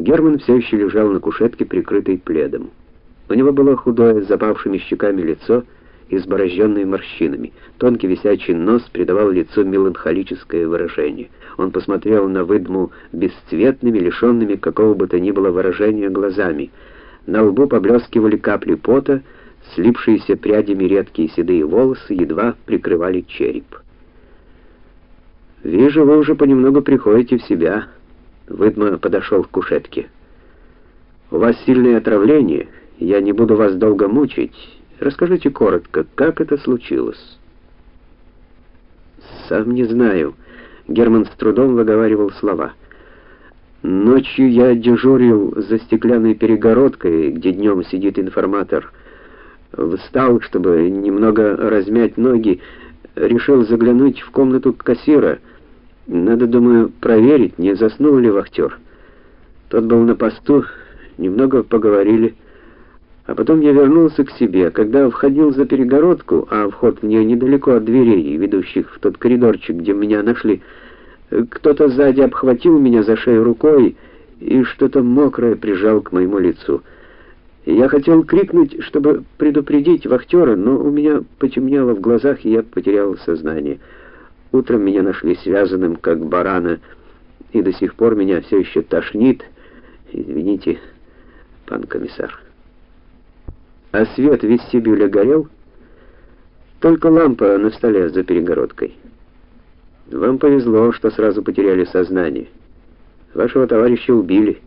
Герман все еще лежал на кушетке, прикрытый пледом. У него было худое, с запавшими щеками лицо, изборожденное морщинами. Тонкий висячий нос придавал лицу меланхолическое выражение. Он посмотрел на выдму бесцветными, лишенными какого бы то ни было выражения глазами. На лбу поблескивали капли пота, слипшиеся прядями редкие седые волосы едва прикрывали череп. «Вижу, вы уже понемногу приходите в себя», Выдма подошел к кушетке. У вас сильное отравление. Я не буду вас долго мучить. Расскажите коротко, как это случилось? Сам не знаю. Герман с трудом выговаривал слова. Ночью я дежурил за стеклянной перегородкой, где днем сидит информатор. Встал, чтобы немного размять ноги, решил заглянуть в комнату кассира. Надо, думаю, проверить, не заснул ли вахтер. Тот был на посту, немного поговорили. А потом я вернулся к себе. Когда входил за перегородку, а вход в нее недалеко от дверей, ведущих в тот коридорчик, где меня нашли, кто-то сзади обхватил меня за шею рукой и что-то мокрое прижал к моему лицу. Я хотел крикнуть, чтобы предупредить вахтера, но у меня потемнело в глазах, и я потерял сознание. Утром меня нашли связанным, как барана, и до сих пор меня все еще тошнит. Извините, пан комиссар. А свет в вестибюле горел? Только лампа на столе за перегородкой. Вам повезло, что сразу потеряли сознание. Вашего товарища убили.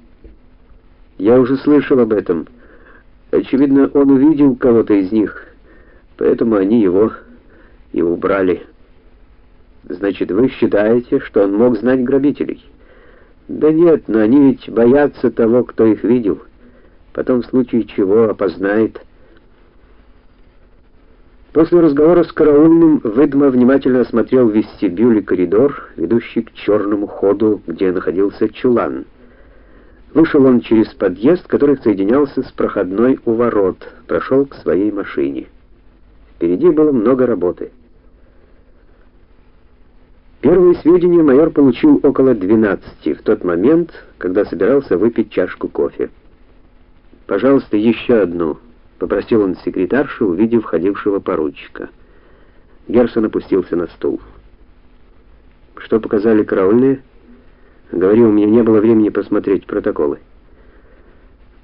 Я уже слышал об этом. Очевидно, он увидел кого-то из них, поэтому они его и убрали. Значит, вы считаете, что он мог знать грабителей? Да нет, но они ведь боятся того, кто их видел. Потом в случае чего опознает. После разговора с караульным Выдма внимательно осмотрел вестибюль и коридор, ведущий к черному ходу, где находился чулан. Вышел он через подъезд, который соединялся с проходной у ворот, прошел к своей машине. Впереди было много работы. Первые сведения майор получил около 12 в тот момент, когда собирался выпить чашку кофе. "Пожалуйста, еще одну", попросил он секретаршу, увидев входившего поручика. Герсон опустился на стул. "Что показали караульные?" Говорю, у меня не было времени посмотреть протоколы.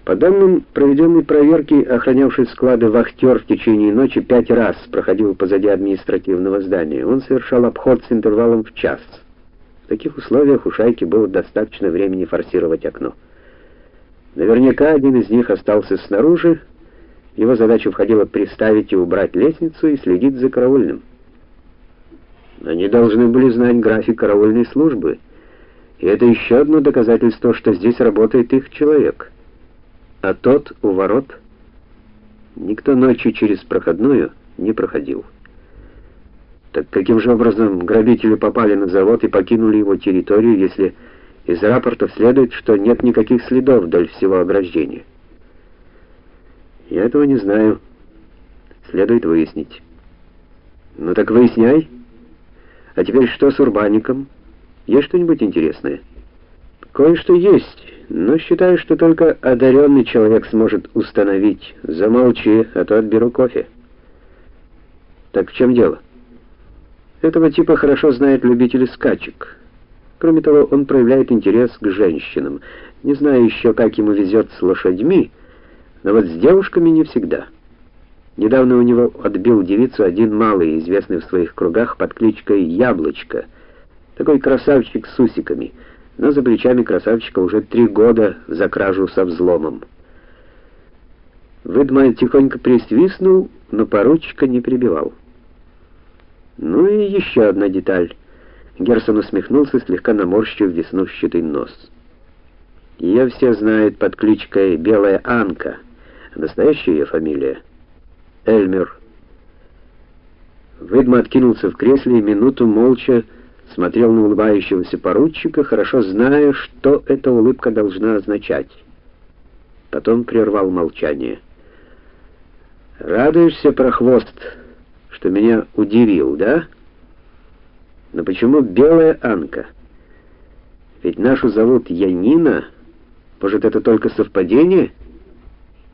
По данным проведенной проверки, охранявший склады вахтер в течение ночи пять раз проходил позади административного здания. Он совершал обход с интервалом в час. В таких условиях у шайки было достаточно времени форсировать окно. Наверняка один из них остался снаружи. Его задача входила приставить и убрать лестницу и следить за караульным. Они должны были знать график караульной службы. И это еще одно доказательство, что здесь работает их человек а тот у ворот никто ночью через проходную не проходил. Так каким же образом грабители попали на завод и покинули его территорию, если из рапортов следует, что нет никаких следов вдоль всего ограждения? Я этого не знаю. Следует выяснить. Ну так выясняй. А теперь что с урбаником? Есть что-нибудь интересное? Кое-что есть, но считаю, что только одаренный человек сможет установить. Замолчи, а то отберу кофе. Так в чем дело? Этого типа хорошо знают любители скачек. Кроме того, он проявляет интерес к женщинам. Не знаю еще, как ему везет с лошадьми, но вот с девушками не всегда. Недавно у него отбил девицу один малый, известный в своих кругах под кличкой Яблочко. Такой красавчик с усиками — но за плечами красавчика уже три года за кражу со взломом. Выдман тихонько присвистнул, но поручика не прибивал. Ну и еще одна деталь. Герсон усмехнулся, слегка наморщив веснушчатый нос. Ее все знают под кличкой Белая Анка. Настоящая ее фамилия Эльмер. Выдма откинулся в кресле и минуту молча смотрел на улыбающегося поручика, хорошо зная, что эта улыбка должна означать. Потом прервал молчание. Радуешься, прохвост, что меня удивил, да? Но почему белая Анка? Ведь нашу зовут Янина, Может, это только совпадение?